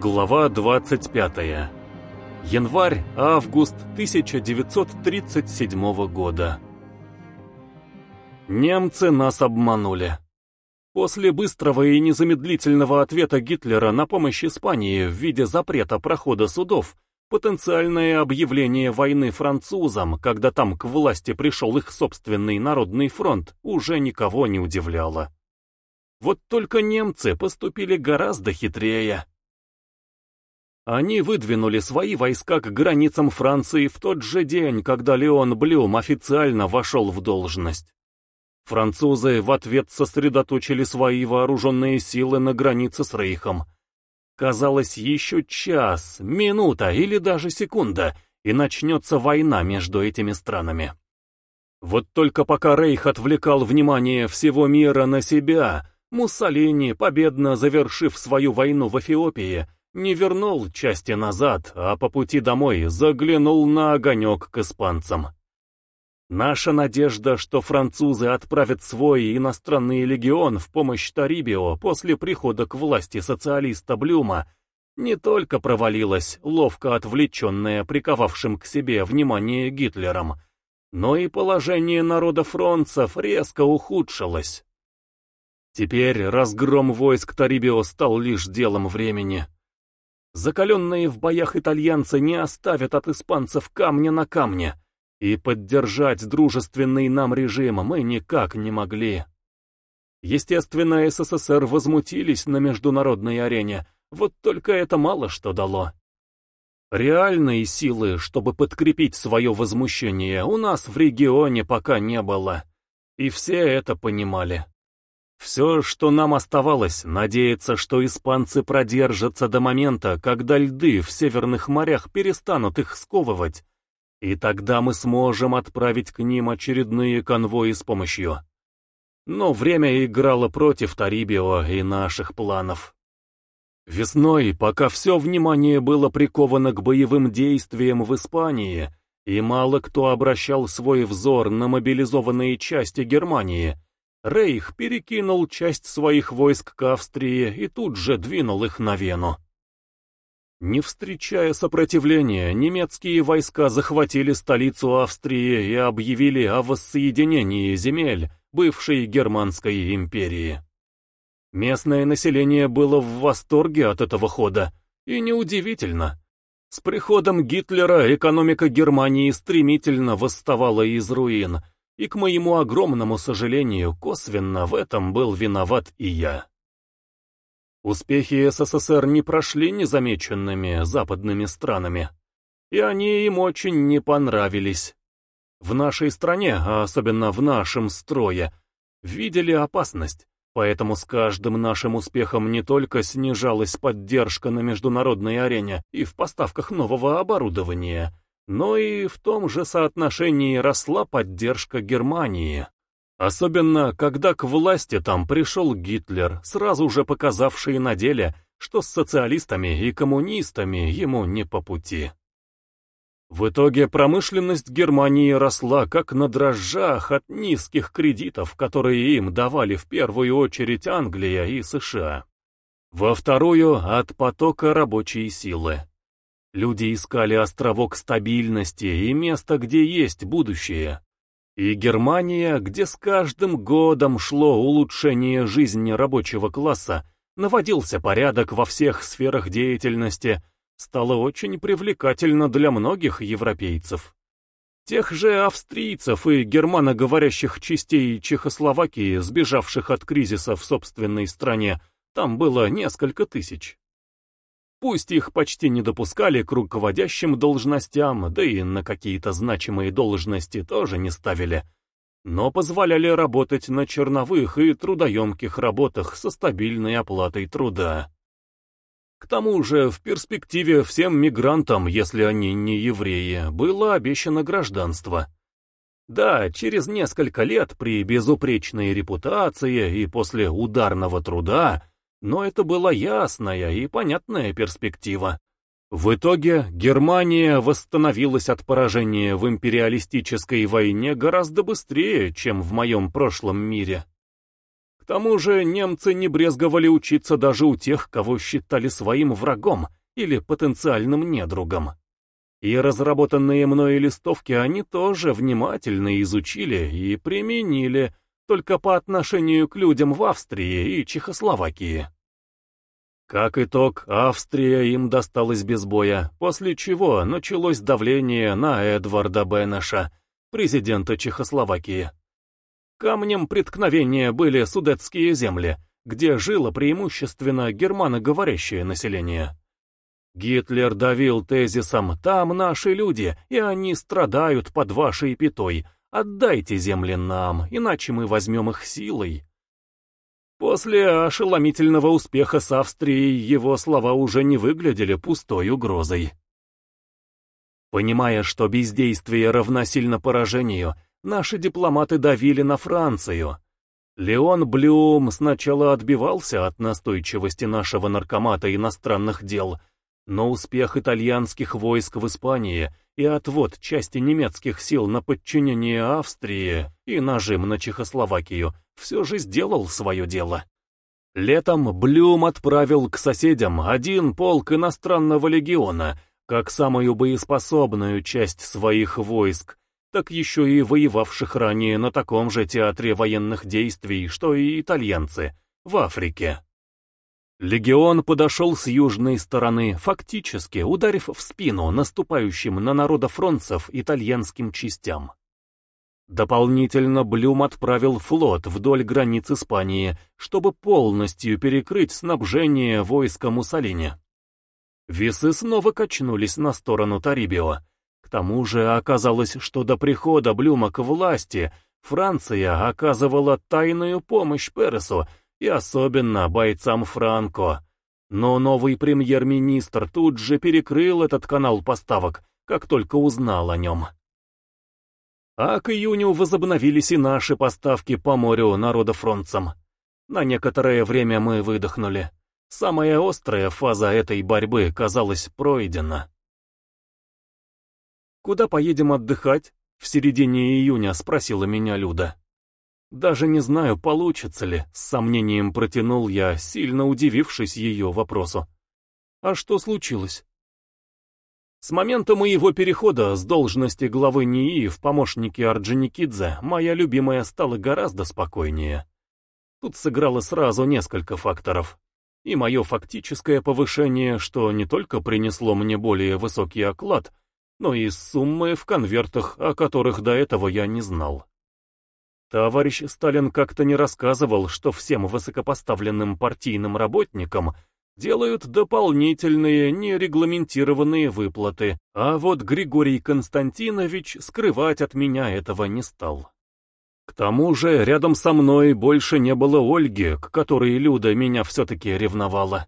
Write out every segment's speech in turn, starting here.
Глава 25. Январь-август 1937 года. Немцы нас обманули. После быстрого и незамедлительного ответа Гитлера на помощь Испании в виде запрета прохода судов, потенциальное объявление войны французам, когда там к власти пришел их собственный народный фронт, уже никого не удивляло. Вот только немцы поступили гораздо хитрее. Они выдвинули свои войска к границам Франции в тот же день, когда Леон Блюм официально вошел в должность. Французы в ответ сосредоточили свои вооруженные силы на границе с Рейхом. Казалось, еще час, минута или даже секунда, и начнется война между этими странами. Вот только пока Рейх отвлекал внимание всего мира на себя, Муссолини, победно завершив свою войну в Эфиопии, не вернул части назад, а по пути домой заглянул на огонек к испанцам. Наша надежда, что французы отправят свой иностранный легион в помощь Тарибио после прихода к власти социалиста Блюма, не только провалилась, ловко отвлеченная приковавшим к себе внимание Гитлером, но и положение народа фронцев резко ухудшилось. Теперь разгром войск Тарибио стал лишь делом времени. Закаленные в боях итальянцы не оставят от испанцев камня на камне, и поддержать дружественный нам режим мы никак не могли. Естественно, СССР возмутились на международной арене, вот только это мало что дало. Реальной силы, чтобы подкрепить свое возмущение, у нас в регионе пока не было. И все это понимали. Все, что нам оставалось, надеяться, что испанцы продержатся до момента, когда льды в северных морях перестанут их сковывать, и тогда мы сможем отправить к ним очередные конвои с помощью. Но время играло против Тарибио и наших планов. Весной, пока все внимание было приковано к боевым действиям в Испании, и мало кто обращал свой взор на мобилизованные части Германии, Рейх перекинул часть своих войск к Австрии и тут же двинул их на Вену. Не встречая сопротивления, немецкие войска захватили столицу Австрии и объявили о воссоединении земель бывшей Германской империи. Местное население было в восторге от этого хода, и неудивительно. С приходом Гитлера экономика Германии стремительно восставала из руин, и, к моему огромному сожалению, косвенно в этом был виноват и я. Успехи СССР не прошли незамеченными западными странами, и они им очень не понравились. В нашей стране, а особенно в нашем строе, видели опасность, поэтому с каждым нашим успехом не только снижалась поддержка на международной арене и в поставках нового оборудования, но и в том же соотношении росла поддержка Германии. Особенно, когда к власти там пришел Гитлер, сразу же показавший на деле, что с социалистами и коммунистами ему не по пути. В итоге промышленность Германии росла как на дрожжах от низких кредитов, которые им давали в первую очередь Англия и США. Во вторую — от потока рабочей силы. Люди искали островок стабильности и место, где есть будущее. И Германия, где с каждым годом шло улучшение жизни рабочего класса, наводился порядок во всех сферах деятельности, стала очень привлекательна для многих европейцев. Тех же австрийцев и германоговорящих частей Чехословакии, сбежавших от кризиса в собственной стране, там было несколько тысяч. Пусть их почти не допускали к руководящим должностям, да и на какие-то значимые должности тоже не ставили, но позволяли работать на черновых и трудоемких работах со стабильной оплатой труда. К тому же, в перспективе всем мигрантам, если они не евреи, было обещано гражданство. Да, через несколько лет при безупречной репутации и после ударного труда но это была ясная и понятная перспектива. В итоге Германия восстановилась от поражения в империалистической войне гораздо быстрее, чем в моем прошлом мире. К тому же немцы не брезговали учиться даже у тех, кого считали своим врагом или потенциальным недругом. И разработанные мной листовки они тоже внимательно изучили и применили только по отношению к людям в Австрии и Чехословакии. Как итог, Австрия им досталась без боя, после чего началось давление на Эдварда Бенеша, президента Чехословакии. Камнем преткновения были судетские земли, где жило преимущественно германоговорящее население. Гитлер давил тезисом «там наши люди, и они страдают под вашей пятой, отдайте земли нам, иначе мы возьмем их силой». После ошеломительного успеха с Австрией его слова уже не выглядели пустой угрозой. Понимая, что бездействие равносильно поражению, наши дипломаты давили на Францию. Леон Блюм сначала отбивался от настойчивости нашего наркомата иностранных дел, но успех итальянских войск в Испании и отвод части немецких сил на подчинение Австрии и нажим на Чехословакию все же сделал свое дело. Летом Блюм отправил к соседям один полк иностранного легиона, как самую боеспособную часть своих войск, так еще и воевавших ранее на таком же театре военных действий, что и итальянцы, в Африке. Легион подошел с южной стороны, фактически ударив в спину наступающим на народофронцев итальянским частям. Дополнительно Блюм отправил флот вдоль границ Испании, чтобы полностью перекрыть снабжение войска Муссолини. Весы снова качнулись на сторону Тарибио. К тому же оказалось, что до прихода Блюма к власти Франция оказывала тайную помощь Пересу и особенно бойцам Франко. Но новый премьер-министр тут же перекрыл этот канал поставок, как только узнал о нем. А к июню возобновились и наши поставки по морю народофронтцам. На некоторое время мы выдохнули. Самая острая фаза этой борьбы, казалось, пройдена. «Куда поедем отдыхать?» — в середине июня спросила меня Люда. «Даже не знаю, получится ли», — с сомнением протянул я, сильно удивившись ее вопросу. «А что случилось?» С момента моего перехода с должности главы НИИ в помощники Орджоникидзе моя любимая стала гораздо спокойнее. Тут сыграло сразу несколько факторов. И мое фактическое повышение, что не только принесло мне более высокий оклад, но и суммы в конвертах, о которых до этого я не знал. Товарищ Сталин как-то не рассказывал, что всем высокопоставленным партийным работникам – делают дополнительные нерегламентированные выплаты, а вот Григорий Константинович скрывать от меня этого не стал. К тому же рядом со мной больше не было Ольги, к которой Люда меня все-таки ревновала.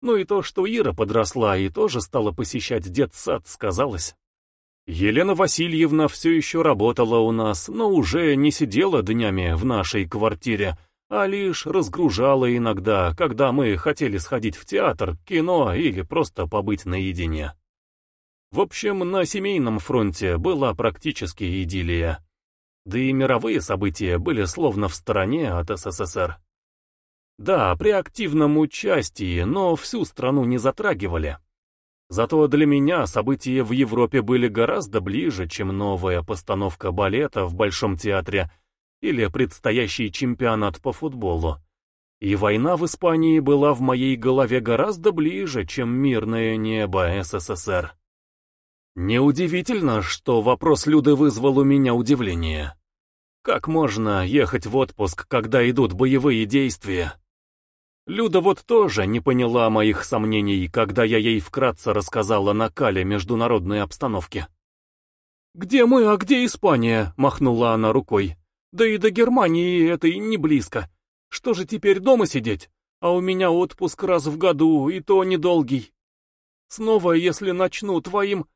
Ну и то, что Ира подросла и тоже стала посещать детсад, сказалось. Елена Васильевна все еще работала у нас, но уже не сидела днями в нашей квартире, а лишь разгружала иногда, когда мы хотели сходить в театр, кино или просто побыть наедине. В общем, на семейном фронте была практически идиллия. Да и мировые события были словно в стороне от СССР. Да, при активном участии, но всю страну не затрагивали. Зато для меня события в Европе были гораздо ближе, чем новая постановка балета в Большом театре – или предстоящий чемпионат по футболу. И война в Испании была в моей голове гораздо ближе, чем мирное небо СССР. Неудивительно, что вопрос Люды вызвал у меня удивление. Как можно ехать в отпуск, когда идут боевые действия? Люда вот тоже не поняла моих сомнений, когда я ей вкратце рассказала о накале международной обстановки. «Где мы, а где Испания?» — махнула она рукой. Да и до Германии это и не близко. Что же теперь дома сидеть? А у меня отпуск раз в году, и то недолгий. Снова, если начну твоим...»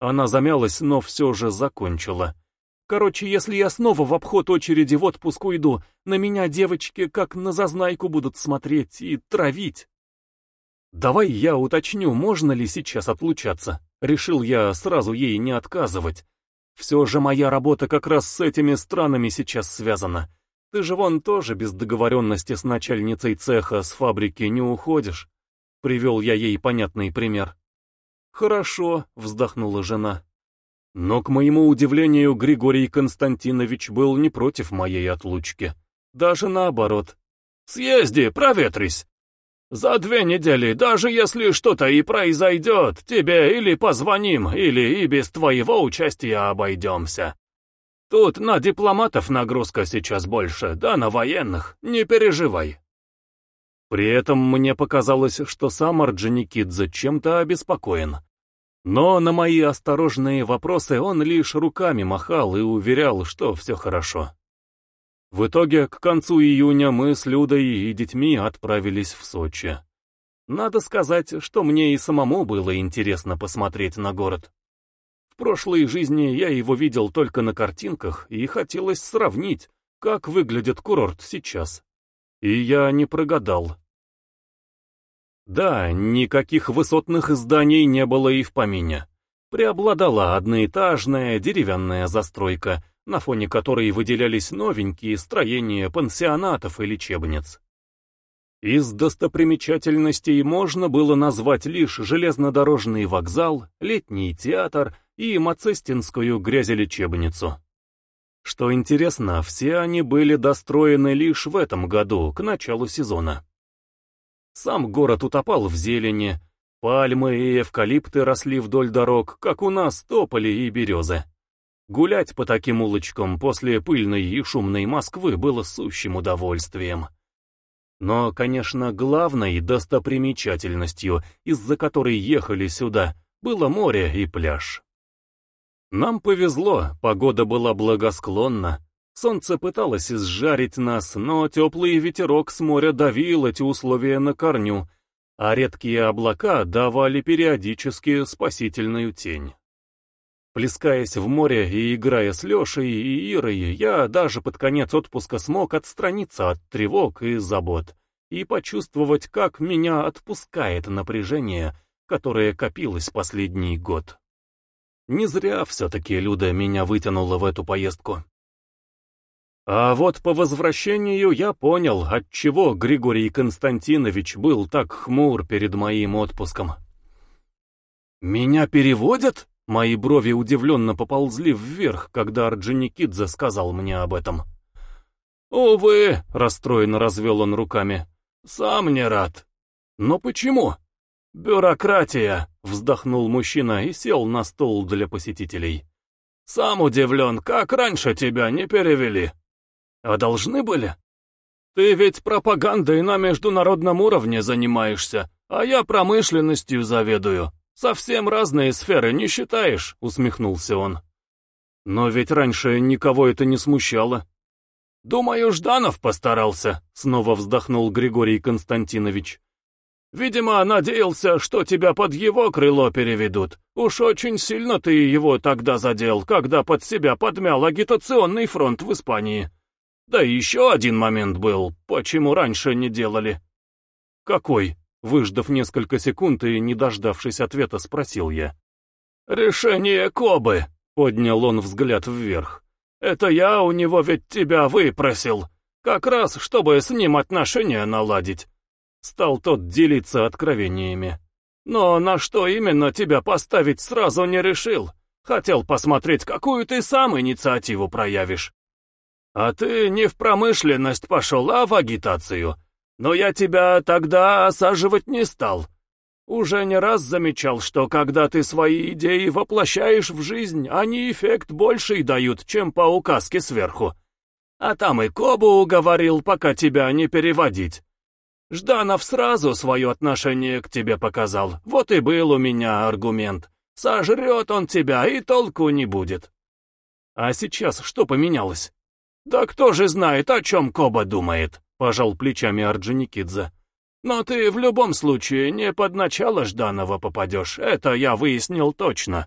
Она замялась, но все же закончила. «Короче, если я снова в обход очереди в отпуск уйду, на меня девочки как на зазнайку будут смотреть и травить». «Давай я уточню, можно ли сейчас отлучаться?» Решил я сразу ей не отказывать, все же моя работа как раз с этими странами сейчас связана. Ты же вон тоже без договоренности с начальницей цеха с фабрики не уходишь. Привел я ей понятный пример. Хорошо, вздохнула жена. Но, к моему удивлению, Григорий Константинович был не против моей отлучки. Даже наоборот. «Съезди, проветрись. За две недели, даже если что-то и произойдет, тебе или позвоним, или и без твоего участия обойдемся. Тут на дипломатов нагрузка сейчас больше, да на военных, не переживай». При этом мне показалось, что сам Орджоникидзе чем-то обеспокоен. Но на мои осторожные вопросы он лишь руками махал и уверял, что все хорошо. В итоге, к концу июня мы с Людой и детьми отправились в Сочи. Надо сказать, что мне и самому было интересно посмотреть на город. В прошлой жизни я его видел только на картинках, и хотелось сравнить, как выглядит курорт сейчас. И я не прогадал. Да, никаких высотных зданий не было и в помине. Преобладала одноэтажная деревянная застройка, на фоне которой выделялись новенькие строения пансионатов и лечебниц. Из достопримечательностей можно было назвать лишь железнодорожный вокзал, летний театр и Мацестинскую грязелечебницу. Что интересно, все они были достроены лишь в этом году, к началу сезона. Сам город утопал в зелени, пальмы и эвкалипты росли вдоль дорог, как у нас тополи и березы. Гулять по таким улочкам после пыльной и шумной Москвы было сущим удовольствием. Но, конечно, главной достопримечательностью, из-за которой ехали сюда, было море и пляж. Нам повезло, погода была благосклонна, Солнце пыталось изжарить нас, но теплый ветерок с моря давил эти условия на корню, а редкие облака давали периодически спасительную тень. Плескаясь в море и играя с Лешей и Ирой, я даже под конец отпуска смог отстраниться от тревог и забот и почувствовать, как меня отпускает напряжение, которое копилось последний год. Не зря все-таки Люда меня вытянула в эту поездку. А вот по возвращению я понял, отчего Григорий Константинович был так хмур перед моим отпуском. «Меня переводят?» Мои брови удивленно поползли вверх, когда Орджоникидзе сказал мне об этом. «Увы», — расстроенно развел он руками, — «сам не рад». «Но почему?» «Бюрократия», — вздохнул мужчина и сел на стол для посетителей. «Сам удивлен, как раньше тебя не перевели». А должны были? Ты ведь пропагандой на международном уровне занимаешься, а я промышленностью заведую. Совсем разные сферы, не считаешь?» — усмехнулся он. «Но ведь раньше никого это не смущало». «Думаю, Жданов постарался», — снова вздохнул Григорий Константинович. «Видимо, надеялся, что тебя под его крыло переведут. Уж очень сильно ты его тогда задел, когда под себя подмял агитационный фронт в Испании. Да и еще один момент был, почему раньше не делали. Какой? Выждав несколько секунд и не дождавшись ответа, спросил я. «Решение Кобы», — поднял он взгляд вверх. «Это я у него ведь тебя выпросил, как раз, чтобы с ним отношения наладить». Стал тот делиться откровениями. «Но на что именно тебя поставить сразу не решил. Хотел посмотреть, какую ты сам инициативу проявишь. А ты не в промышленность пошел, а в агитацию. Но я тебя тогда осаживать не стал. Уже не раз замечал, что когда ты свои идеи воплощаешь в жизнь, они эффект больший дают, чем по указке сверху. А там и Кобу уговорил, пока тебя не переводить. Жданов сразу свое отношение к тебе показал. Вот и был у меня аргумент. Сожрет он тебя, и толку не будет. А сейчас что поменялось? «Да кто же знает, о чем Коба думает?» — пожал плечами Орджоникидзе. «Но ты в любом случае не под начало Жданова попадешь, это я выяснил точно».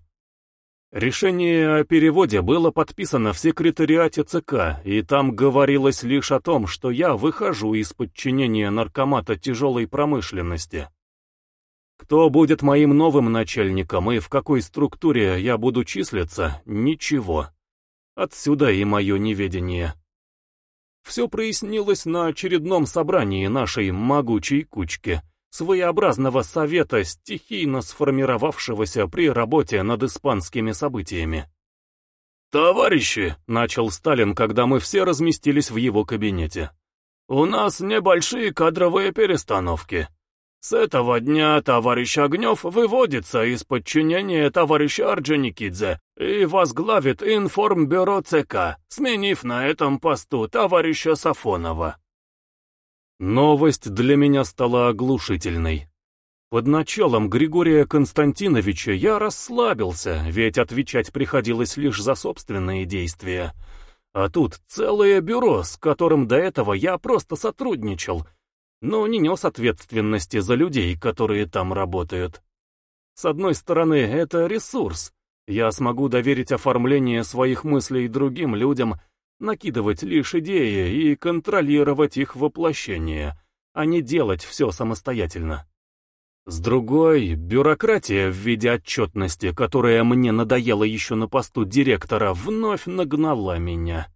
Решение о переводе было подписано в секретариате ЦК, и там говорилось лишь о том, что я выхожу из подчинения наркомата тяжелой промышленности. Кто будет моим новым начальником и в какой структуре я буду числиться, ничего. Отсюда и мое неведение. Все прояснилось на очередном собрании нашей могучей кучки, своеобразного совета, стихийно сформировавшегося при работе над испанскими событиями. «Товарищи!» — начал Сталин, когда мы все разместились в его кабинете. «У нас небольшие кадровые перестановки. С этого дня товарищ Огнев выводится из подчинения товарища Орджоникидзе и возглавит информбюро ЦК, сменив на этом посту товарища Сафонова. Новость для меня стала оглушительной. Под началом Григория Константиновича я расслабился, ведь отвечать приходилось лишь за собственные действия. А тут целое бюро, с которым до этого я просто сотрудничал — но не нес ответственности за людей, которые там работают. С одной стороны, это ресурс. Я смогу доверить оформление своих мыслей другим людям, накидывать лишь идеи и контролировать их воплощение, а не делать все самостоятельно. С другой, бюрократия в виде отчетности, которая мне надоела еще на посту директора, вновь нагнала меня.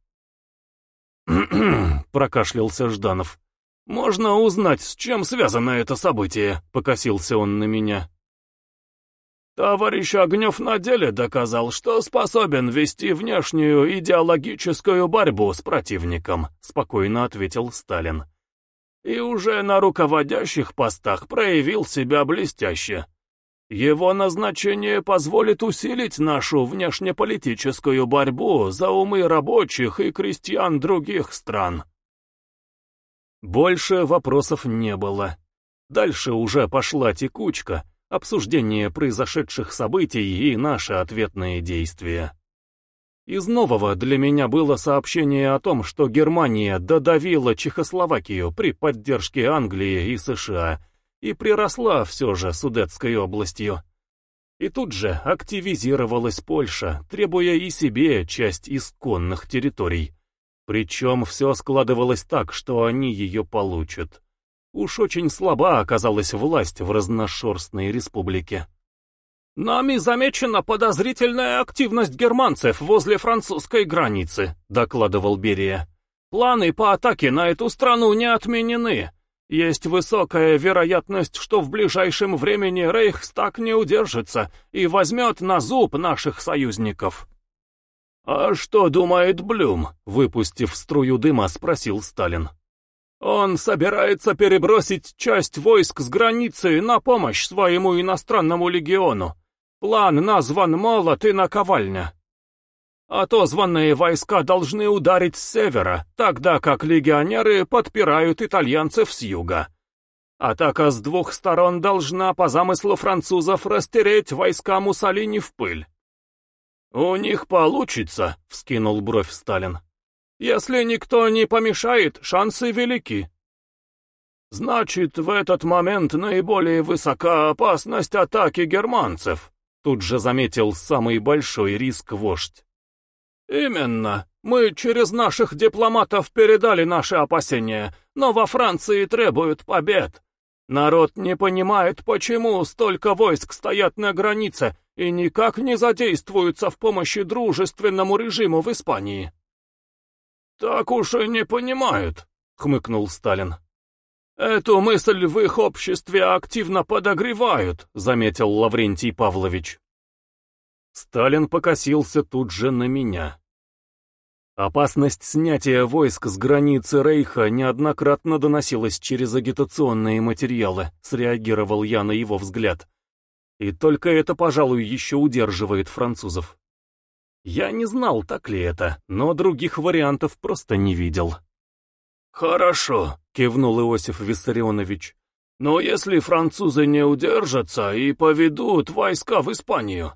прокашлялся Жданов. «Можно узнать, с чем связано это событие?» — покосился он на меня. Товарищ Огнев на деле доказал, что способен вести внешнюю идеологическую борьбу с противником, спокойно ответил Сталин. И уже на руководящих постах проявил себя блестяще. Его назначение позволит усилить нашу внешнеполитическую борьбу за умы рабочих и крестьян других стран. Больше вопросов не было. Дальше уже пошла текучка, обсуждение произошедших событий и наши ответные действия. Из нового для меня было сообщение о том, что Германия додавила Чехословакию при поддержке Англии и США и приросла все же Судетской областью. И тут же активизировалась Польша, требуя и себе часть исконных территорий. Причем все складывалось так, что они ее получат. Уж очень слаба оказалась власть в разношерстной республике. «Нами замечена подозрительная активность германцев возле французской границы», — докладывал Берия. «Планы по атаке на эту страну не отменены. Есть высокая вероятность, что в ближайшем времени Рейхстаг не удержится и возьмет на зуб наших союзников». «А что думает Блюм?» — выпустив струю дыма, спросил Сталин. «Он собирается перебросить часть войск с границы на помощь своему иностранному легиону. План назван «Молот» и «Наковальня». Отозванные войска должны ударить с севера, тогда как легионеры подпирают итальянцев с юга. Атака с двух сторон должна, по замыслу французов, растереть войска Муссолини в пыль. «У них получится», — вскинул бровь Сталин. «Если никто не помешает, шансы велики». «Значит, в этот момент наиболее высока опасность атаки германцев», тут же заметил самый большой риск вождь. «Именно. Мы через наших дипломатов передали наши опасения, но во Франции требуют побед. Народ не понимает, почему столько войск стоят на границе и никак не задействуются в помощи дружественному режиму в Испании. «Так уж и не понимают», — хмыкнул Сталин. «Эту мысль в их обществе активно подогревают», — заметил Лаврентий Павлович. Сталин покосился тут же на меня. Опасность снятия войск с границы Рейха неоднократно доносилась через агитационные материалы, среагировал я на его взгляд. И только это, пожалуй, еще удерживает французов. Я не знал, так ли это, но других вариантов просто не видел. «Хорошо», — кивнул Иосиф Виссарионович. «Но если французы не удержатся и поведут войска в Испанию,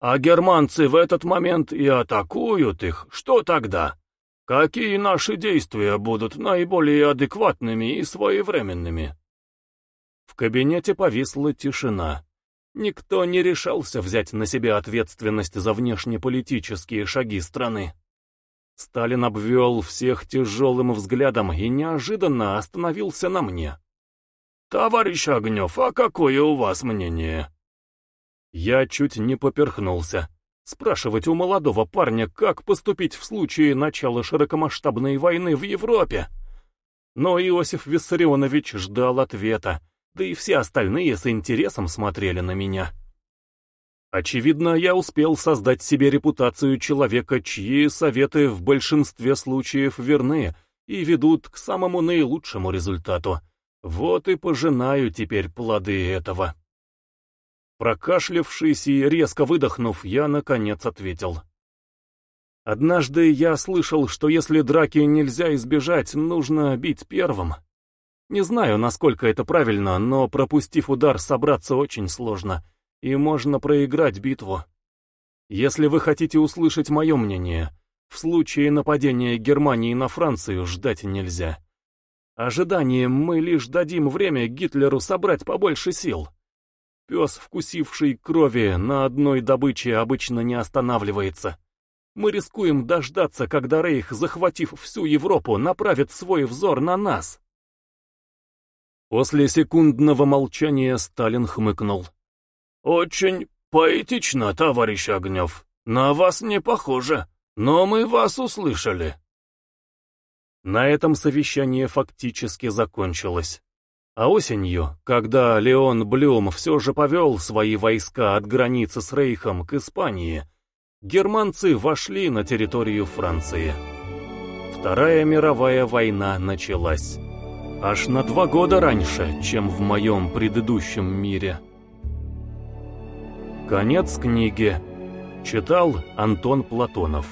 а германцы в этот момент и атакуют их, что тогда? Какие наши действия будут наиболее адекватными и своевременными? В кабинете повисла тишина. Никто не решался взять на себя ответственность за внешнеполитические шаги страны. Сталин обвел всех тяжелым взглядом и неожиданно остановился на мне. «Товарищ Огнев, а какое у вас мнение?» Я чуть не поперхнулся. Спрашивать у молодого парня, как поступить в случае начала широкомасштабной войны в Европе? Но Иосиф Виссарионович ждал ответа, да и все остальные с интересом смотрели на меня. Очевидно, я успел создать себе репутацию человека, чьи советы в большинстве случаев верны и ведут к самому наилучшему результату. Вот и пожинаю теперь плоды этого. Прокашлявшись и резко выдохнув, я, наконец, ответил. Однажды я слышал, что если драки нельзя избежать, нужно бить первым. Не знаю, насколько это правильно, но пропустив удар, собраться очень сложно, и можно проиграть битву. Если вы хотите услышать мое мнение, в случае нападения Германии на Францию ждать нельзя. Ожиданием мы лишь дадим время Гитлеру собрать побольше сил. Пес, вкусивший крови, на одной добыче обычно не останавливается. Мы рискуем дождаться, когда Рейх, захватив всю Европу, направит свой взор на нас. После секундного молчания Сталин хмыкнул. «Очень поэтично, товарищ Огнев. На вас не похоже, но мы вас услышали». На этом совещание фактически закончилось. А осенью, когда Леон Блюм все же повел свои войска от границы с Рейхом к Испании, германцы вошли на территорию Франции. Вторая мировая война началась. Аж на два года раньше, чем в моем предыдущем мире. Конец книги. Читал Антон Платонов.